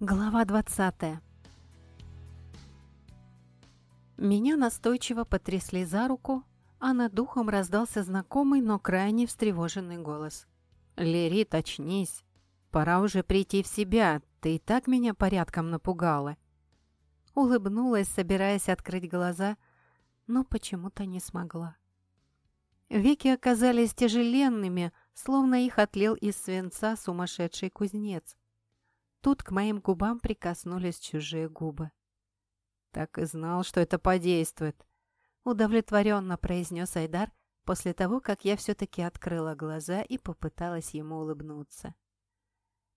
Глава 20 Меня настойчиво потрясли за руку, а над духом раздался знакомый, но крайне встревоженный голос. «Лерит, очнись! Пора уже прийти в себя, ты и так меня порядком напугала!» Улыбнулась, собираясь открыть глаза, но почему-то не смогла. Веки оказались тяжеленными, словно их отлил из свинца сумасшедший кузнец. Тут к моим губам прикоснулись чужие губы. «Так и знал, что это подействует», — удовлетворенно произнес Айдар после того, как я все-таки открыла глаза и попыталась ему улыбнуться.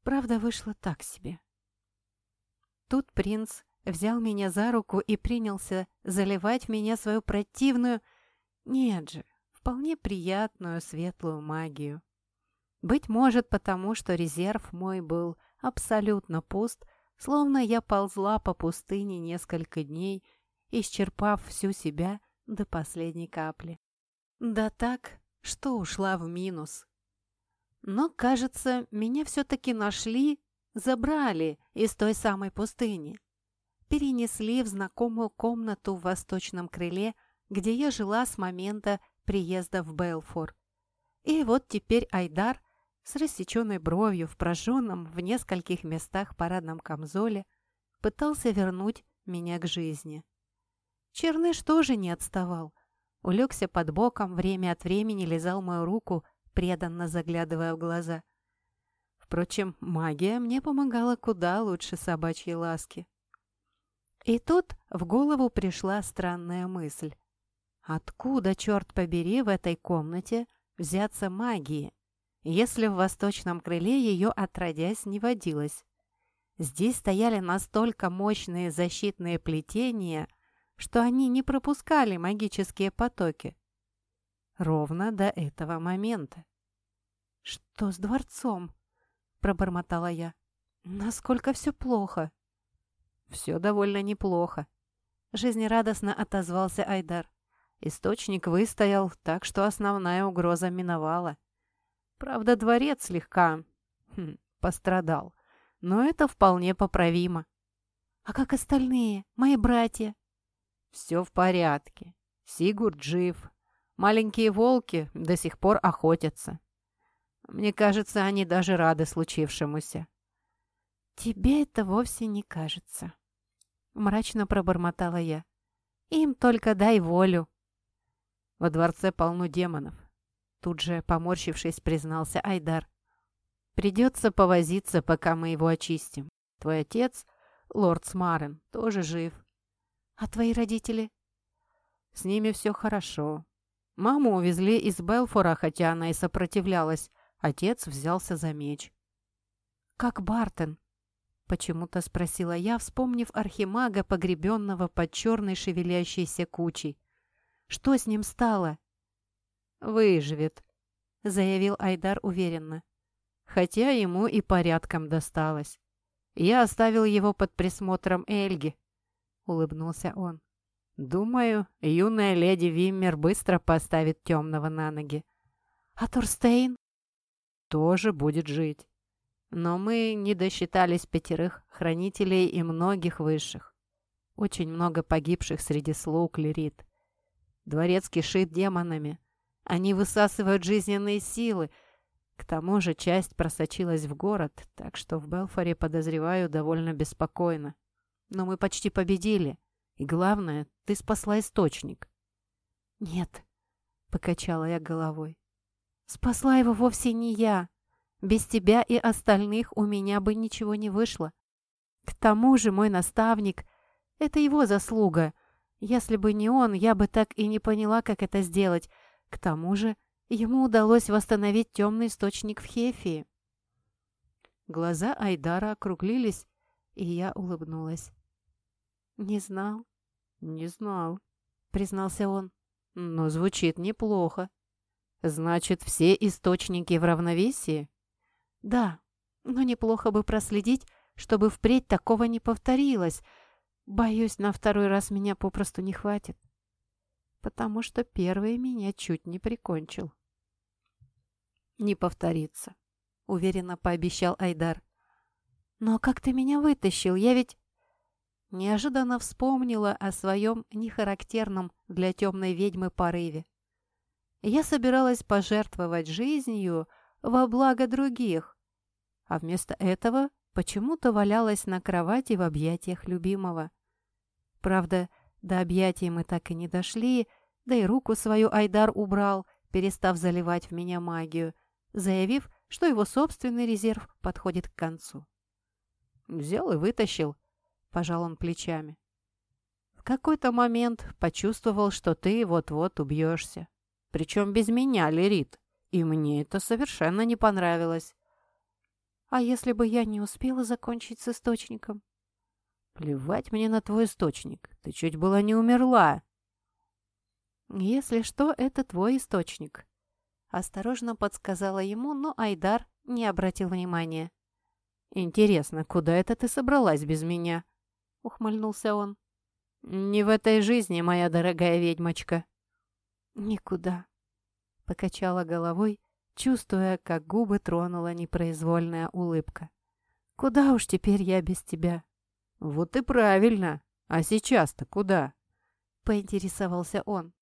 Правда, вышло так себе. Тут принц взял меня за руку и принялся заливать в меня свою противную, нет же, вполне приятную светлую магию. Быть может, потому что резерв мой был абсолютно пуст, словно я ползла по пустыне несколько дней, исчерпав всю себя до последней капли. Да так, что ушла в минус. Но, кажется, меня все-таки нашли, забрали из той самой пустыни. Перенесли в знакомую комнату в восточном крыле, где я жила с момента приезда в Белфор. И вот теперь Айдар с рассеченной бровью в прожженном в нескольких местах парадном камзоле пытался вернуть меня к жизни. Черныш тоже не отставал. Улегся под боком, время от времени лизал мою руку, преданно заглядывая в глаза. Впрочем, магия мне помогала куда лучше собачьей ласки. И тут в голову пришла странная мысль. Откуда, черт побери, в этой комнате взяться магии? Если в восточном крыле ее отродясь не водилось. Здесь стояли настолько мощные защитные плетения, что они не пропускали магические потоки. Ровно до этого момента. «Что с дворцом?» – пробормотала я. «Насколько все плохо?» «Все довольно неплохо», – жизнерадостно отозвался Айдар. Источник выстоял, так что основная угроза миновала. Правда, дворец слегка хм, пострадал, но это вполне поправимо. А как остальные, мои братья? Все в порядке. Сигурд жив. Маленькие волки до сих пор охотятся. Мне кажется, они даже рады случившемуся. «Тебе это вовсе не кажется», — мрачно пробормотала я. «Им только дай волю». Во дворце полно демонов. Тут же, поморщившись, признался Айдар. «Придется повозиться, пока мы его очистим. Твой отец, лорд Смарен, тоже жив. А твои родители?» «С ними все хорошо. Маму увезли из Белфора, хотя она и сопротивлялась. Отец взялся за меч». «Как Бартон?» Почему-то спросила я, вспомнив архимага, погребенного под черной шевелящейся кучей. «Что с ним стало?» «Выживет», — заявил Айдар уверенно. «Хотя ему и порядком досталось. Я оставил его под присмотром Эльги», — улыбнулся он. «Думаю, юная леди Виммер быстро поставит темного на ноги. А Турстейн?» «Тоже будет жить. Но мы не досчитались пятерых хранителей и многих высших. Очень много погибших среди слуг Лирит. Дворец кишит демонами». Они высасывают жизненные силы. К тому же часть просочилась в город, так что в Белфоре, подозреваю, довольно беспокойно. Но мы почти победили. И главное, ты спасла источник. Нет, покачала я головой. Спасла его вовсе не я. Без тебя и остальных у меня бы ничего не вышло. К тому же мой наставник — это его заслуга. Если бы не он, я бы так и не поняла, как это сделать, к тому же ему удалось восстановить темный источник в Хефии. Глаза Айдара округлились, и я улыбнулась. «Не знал?» «Не знал», — признался он. «Но звучит неплохо. Значит, все источники в равновесии?» «Да, но неплохо бы проследить, чтобы впредь такого не повторилось. Боюсь, на второй раз меня попросту не хватит» потому что первый меня чуть не прикончил. «Не повторится», — уверенно пообещал Айдар. «Но как ты меня вытащил? Я ведь...» Неожиданно вспомнила о своем нехарактерном для темной ведьмы порыве. Я собиралась пожертвовать жизнью во благо других, а вместо этого почему-то валялась на кровати в объятиях любимого. Правда, до объятий мы так и не дошли, да и руку свою Айдар убрал, перестав заливать в меня магию, заявив, что его собственный резерв подходит к концу. «Взял и вытащил», — пожал он плечами. «В какой-то момент почувствовал, что ты вот-вот убьешься. Причем без меня, Лерит, и мне это совершенно не понравилось. А если бы я не успела закончить с источником? Плевать мне на твой источник. Ты чуть было не умерла. Если что, это твой источник. Осторожно подсказала ему, но Айдар не обратил внимания. «Интересно, куда это ты собралась без меня?» — ухмыльнулся он. «Не в этой жизни, моя дорогая ведьмочка». «Никуда», — покачала головой чувствуя, как губы тронула непроизвольная улыбка. «Куда уж теперь я без тебя?» «Вот и правильно! А сейчас-то куда?» — поинтересовался он.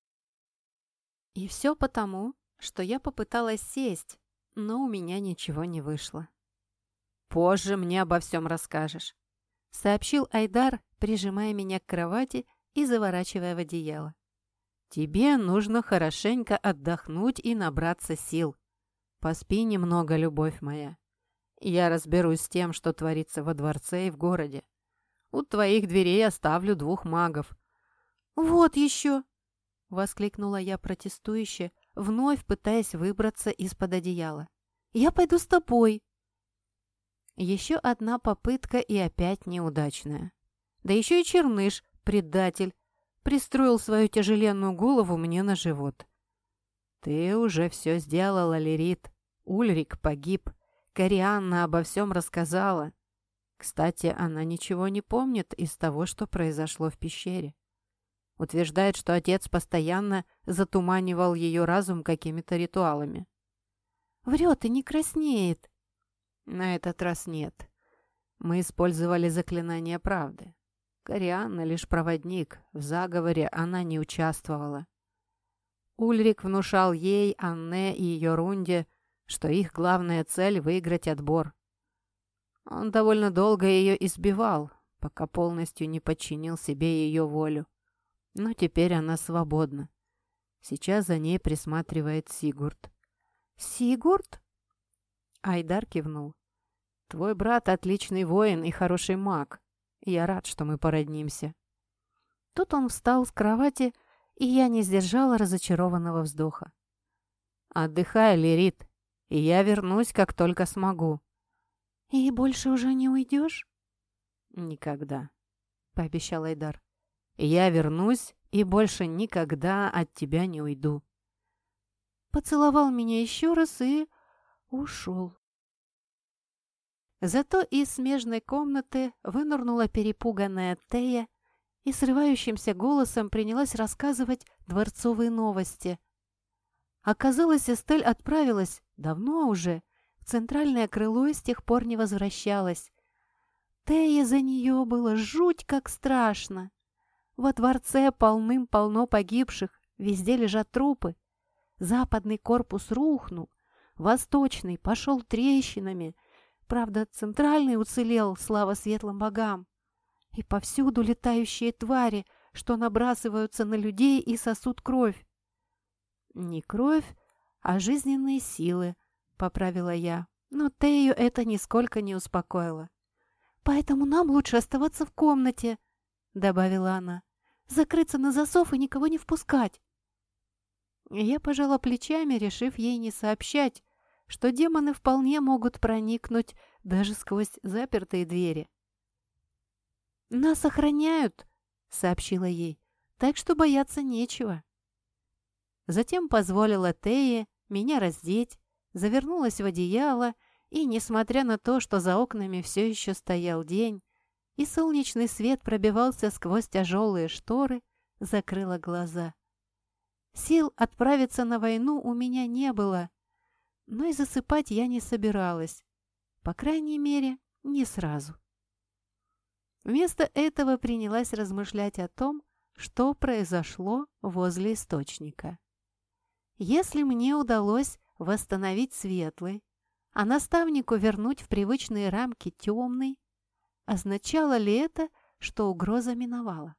И все потому, что я попыталась сесть, но у меня ничего не вышло. «Позже мне обо всем расскажешь», — сообщил Айдар, прижимая меня к кровати и заворачивая в одеяло. «Тебе нужно хорошенько отдохнуть и набраться сил. Поспи немного, любовь моя. Я разберусь с тем, что творится во дворце и в городе. У твоих дверей оставлю двух магов». «Вот еще!» — воскликнула я протестующе, вновь пытаясь выбраться из-под одеяла. «Я пойду с тобой!» Еще одна попытка и опять неудачная. Да еще и черныш, предатель, пристроил свою тяжеленную голову мне на живот. «Ты уже все сделала, Лерит. Ульрик погиб. Корианна обо всем рассказала. Кстати, она ничего не помнит из того, что произошло в пещере. Утверждает, что отец постоянно затуманивал ее разум какими-то ритуалами. «Врет и не краснеет». На этот раз нет. Мы использовали заклинание правды. Корианна лишь проводник, в заговоре она не участвовала. Ульрик внушал ей, Анне и ее Рунде, что их главная цель — выиграть отбор. Он довольно долго ее избивал, пока полностью не подчинил себе ее волю. Но теперь она свободна. Сейчас за ней присматривает Сигурд. «Сигурд?» Айдар кивнул. «Твой брат отличный воин и хороший маг. Я рад, что мы породнимся». Тут он встал с кровати и я не сдержала разочарованного вздоха. «Отдыхай, Лерит, и я вернусь, как только смогу». «И больше уже не уйдешь?» «Никогда», — пообещал Айдар. «Я вернусь и больше никогда от тебя не уйду». Поцеловал меня еще раз и ушел. Зато из смежной комнаты вынырнула перепуганная Тея и срывающимся голосом принялась рассказывать дворцовые новости. Оказалось, Эстель отправилась, давно уже, центральное крыло с тех пор не возвращалась. Тея за нее было жуть как страшно. Во дворце полным-полно погибших, везде лежат трупы. Западный корпус рухнул, восточный пошел трещинами. Правда, центральный уцелел, слава светлым богам. И повсюду летающие твари, что набрасываются на людей и сосут кровь. «Не кровь, а жизненные силы», — поправила я. Но Тею это нисколько не успокоило. «Поэтому нам лучше оставаться в комнате», — добавила она. «Закрыться на засов и никого не впускать». Я пожала плечами, решив ей не сообщать, что демоны вполне могут проникнуть даже сквозь запертые двери. «Нас охраняют», — сообщила ей, «так что бояться нечего». Затем позволила Тее меня раздеть, завернулась в одеяло и, несмотря на то, что за окнами все еще стоял день, и солнечный свет пробивался сквозь тяжелые шторы, закрыла глаза. Сил отправиться на войну у меня не было, но и засыпать я не собиралась. По крайней мере, не сразу. Вместо этого принялась размышлять о том, что произошло возле источника. Если мне удалось восстановить светлый, а наставнику вернуть в привычные рамки темный, означало ли это, что угроза миновала?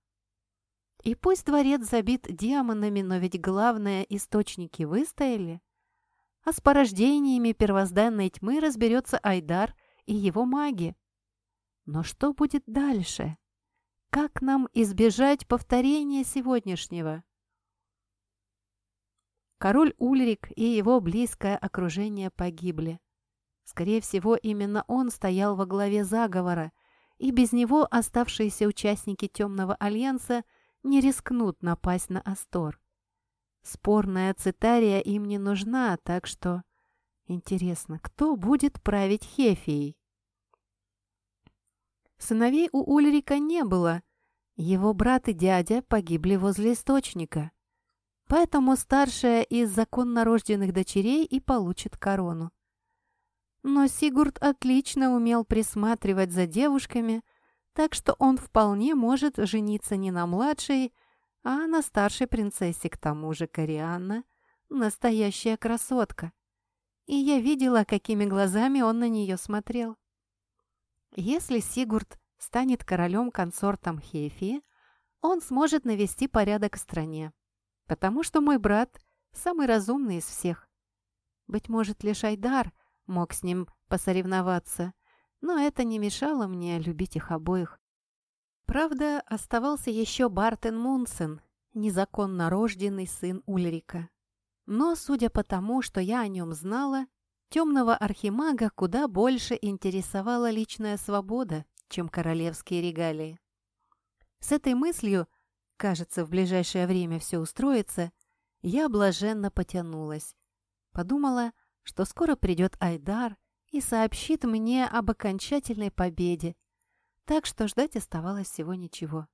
И пусть дворец забит демонами, но ведь главное, источники выстояли. А с порождениями первозданной тьмы разберется Айдар и его маги. Но что будет дальше? Как нам избежать повторения сегодняшнего? Король Ульрик и его близкое окружение погибли. Скорее всего, именно он стоял во главе заговора, и без него оставшиеся участники Темного Альянса не рискнут напасть на Астор. Спорная цитария им не нужна, так что... Интересно, кто будет править Хефией? Сыновей у Ульрика не было. Его брат и дядя погибли возле источника. Поэтому старшая из законно рожденных дочерей и получит корону. Но Сигурд отлично умел присматривать за девушками, так что он вполне может жениться не на младшей, а на старшей принцессе, к тому же Корианна, настоящая красотка. И я видела, какими глазами он на нее смотрел. Если Сигурд станет королем-консортом Хефии, он сможет навести порядок в стране, потому что мой брат самый разумный из всех. Быть может, лишь Айдар мог с ним посоревноваться, но это не мешало мне любить их обоих. Правда, оставался еще Бартен Мунсен, незаконно рожденный сын Ульрика. Но, судя по тому, что я о нем знала, темного архимага куда больше интересовала личная свобода, чем королевские регалии. С этой мыслью, кажется, в ближайшее время все устроится, я блаженно потянулась. Подумала, что скоро придет Айдар и сообщит мне об окончательной победе, так что ждать оставалось всего ничего.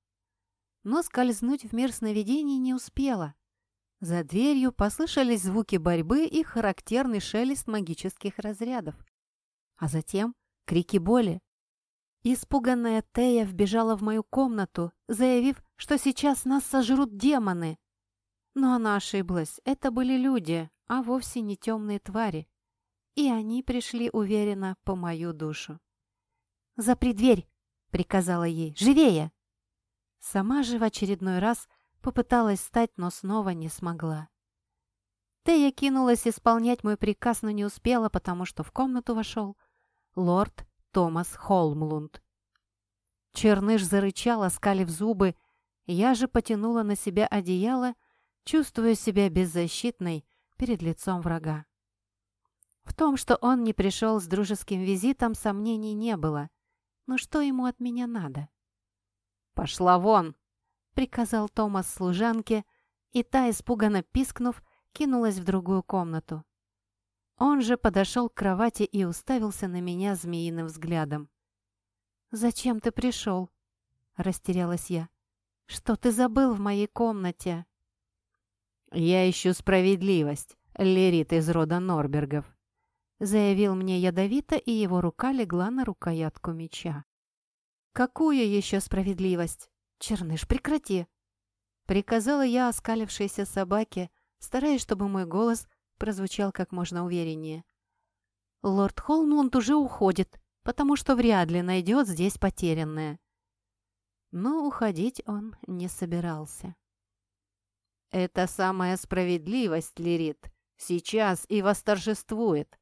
Но скользнуть в мир сновидений не успела. За дверью послышались звуки борьбы и характерный шелест магических разрядов. А затем крики боли. Испуганная Тея вбежала в мою комнату, заявив, что сейчас нас сожрут демоны. Но она ошиблась, это были люди, а вовсе не темные твари и они пришли уверенно по мою душу. «Запри дверь!» — приказала ей. «Живее!» Сама же в очередной раз попыталась встать, но снова не смогла. Тея кинулась исполнять мой приказ, но не успела, потому что в комнату вошел лорд Томас Холмлунд. Черныш зарычал, оскалив зубы, я же потянула на себя одеяло, чувствуя себя беззащитной перед лицом врага. В том, что он не пришел с дружеским визитом, сомнений не было. Но что ему от меня надо? «Пошла вон!» — приказал Томас служанке, и та, испуганно пискнув, кинулась в другую комнату. Он же подошел к кровати и уставился на меня змеиным взглядом. «Зачем ты пришел?» — растерялась я. «Что ты забыл в моей комнате?» «Я ищу справедливость, Лерит из рода Норбергов», заявил мне ядовито, и его рука легла на рукоятку меча. «Какую еще справедливость? Черныш, прекрати!» Приказала я оскалившейся собаке, стараясь, чтобы мой голос прозвучал как можно увереннее. «Лорд Холмунд уже уходит, потому что вряд ли найдет здесь потерянное». Но уходить он не собирался. «Это самая справедливость, Лирит, сейчас и восторжествует»,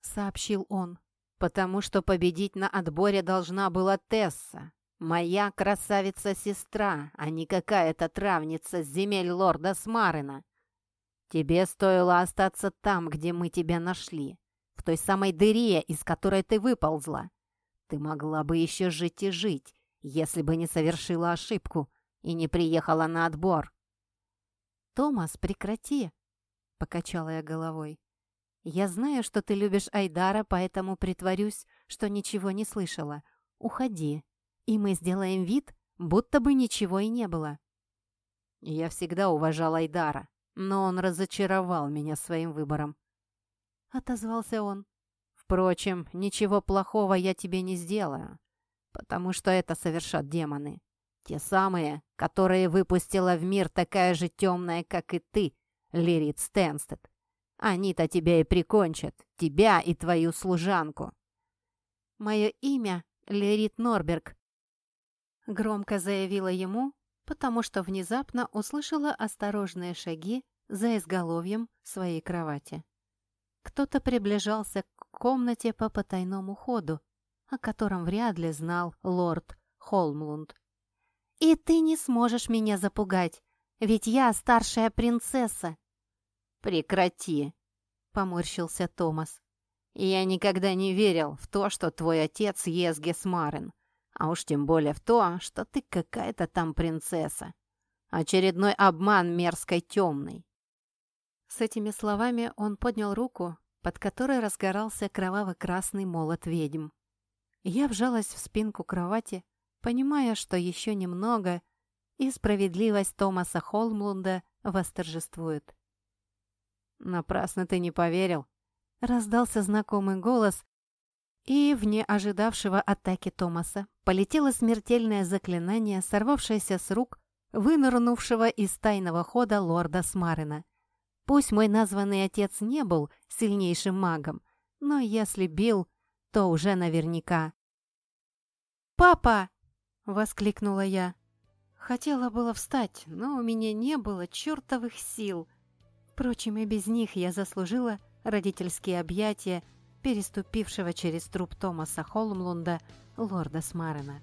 сообщил он. «Потому что победить на отборе должна была Тесса, моя красавица-сестра, а не какая-то травница с земель лорда Смарина. Тебе стоило остаться там, где мы тебя нашли, в той самой дыре, из которой ты выползла. Ты могла бы еще жить и жить, если бы не совершила ошибку и не приехала на отбор». «Томас, прекрати!» — покачала я головой. «Я знаю, что ты любишь Айдара, поэтому притворюсь, что ничего не слышала. Уходи, и мы сделаем вид, будто бы ничего и не было». Я всегда уважал Айдара, но он разочаровал меня своим выбором. Отозвался он. Впрочем, ничего плохого я тебе не сделаю, потому что это совершат демоны. Те самые, которые выпустила в мир такая же темная, как и ты, Лирит Стэнстед. Они-то тебя и прикончат, тебя и твою служанку. Мое имя Лирит Норберг, громко заявила ему, потому что внезапно услышала осторожные шаги за изголовьем своей кровати. Кто-то приближался к комнате по потайному ходу, о котором вряд ли знал лорд Холмлунд. «И ты не сможешь меня запугать, ведь я старшая принцесса!» «Прекрати!» — поморщился Томас. «Я никогда не верил в то, что твой отец Езгес Марин, а уж тем более в то, что ты какая-то там принцесса. Очередной обман мерзкой темной». С этими словами он поднял руку, под которой разгорался кроваво-красный молот ведьм. Я вжалась в спинку кровати, понимая, что еще немного, и справедливость Томаса Холмлунда восторжествует. «Напрасно ты не поверил», — раздался знакомый голос, и в неожидавшего атаки Томаса полетело смертельное заклинание, сорвавшееся с рук вынырнувшего из тайного хода лорда Смарина. Пусть мой названный отец не был сильнейшим магом, но если бил, то уже наверняка. «Папа!» — воскликнула я. Хотела было встать, но у меня не было чертовых сил. Впрочем, и без них я заслужила родительские объятия переступившего через труп Томаса Холмлунда лорда Смарена.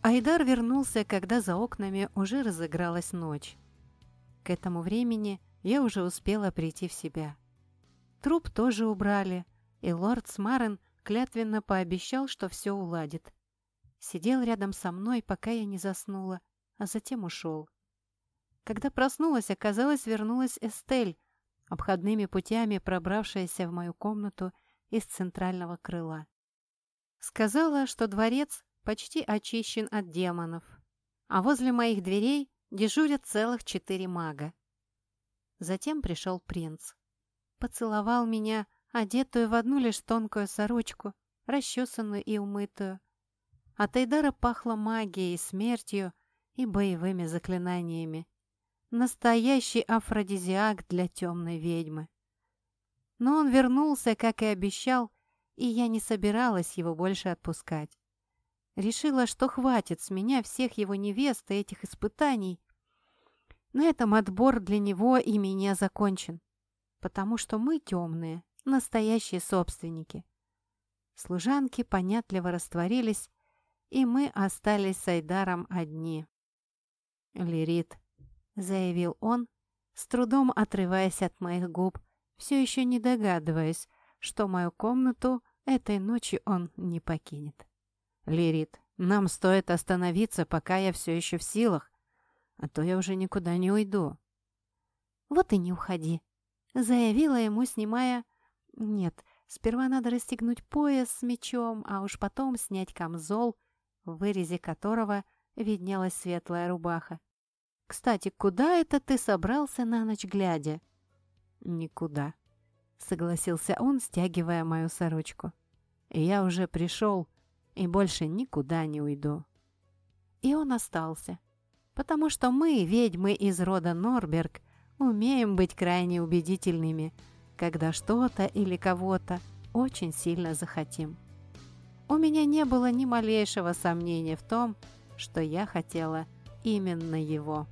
Айдар вернулся, когда за окнами уже разыгралась ночь. К этому времени я уже успела прийти в себя. Труп тоже убрали, и лорд Смарен клятвенно пообещал, что все уладит. Сидел рядом со мной, пока я не заснула, а затем ушел. Когда проснулась, оказалось, вернулась Эстель, обходными путями пробравшаяся в мою комнату из центрального крыла. Сказала, что дворец почти очищен от демонов, а возле моих дверей дежурят целых четыре мага. Затем пришел принц. Поцеловал меня, одетую в одну лишь тонкую сорочку, расчесанную и умытую. От Эйдара пахло магией, смертью и боевыми заклинаниями. Настоящий афродизиак для темной ведьмы. Но он вернулся, как и обещал, и я не собиралась его больше отпускать. Решила, что хватит с меня всех его невест и этих испытаний. На этом отбор для него и меня закончен, потому что мы темные, настоящие собственники. Служанки понятливо растворились, и мы остались с Айдаром одни. Лирит заявил он, с трудом отрываясь от моих губ, все еще не догадываясь, что мою комнату этой ночью он не покинет. «Лирит, нам стоит остановиться, пока я все еще в силах, а то я уже никуда не уйду». «Вот и не уходи», — заявила ему, снимая... «Нет, сперва надо расстегнуть пояс с мечом, а уж потом снять камзол, в вырезе которого виднелась светлая рубаха. Кстати, куда это ты собрался на ночь глядя?» «Никуда», — согласился он, стягивая мою сорочку. «Я уже пришел и больше никуда не уйду». И он остался, потому что мы, ведьмы из рода Норберг, умеем быть крайне убедительными, когда что-то или кого-то очень сильно захотим. У меня не было ни малейшего сомнения в том, что я хотела именно его.